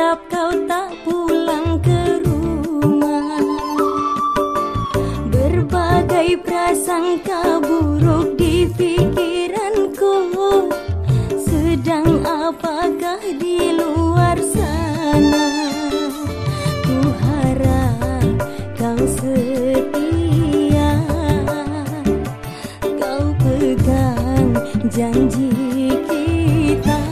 sebab kau tak pulang ke rumah Berbagai prasangka buruk di pikiranku. Sedang apakah di luar sana? Ku harap kau setia. Kau pegang janji kita.